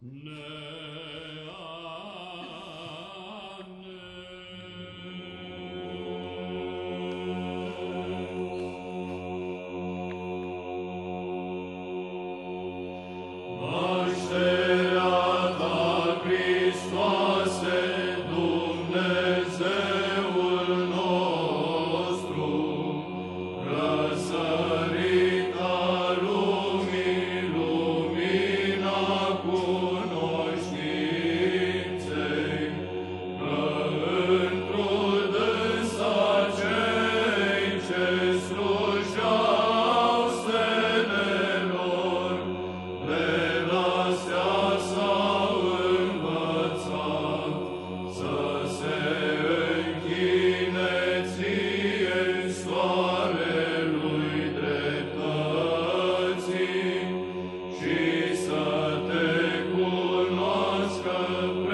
Never Amen.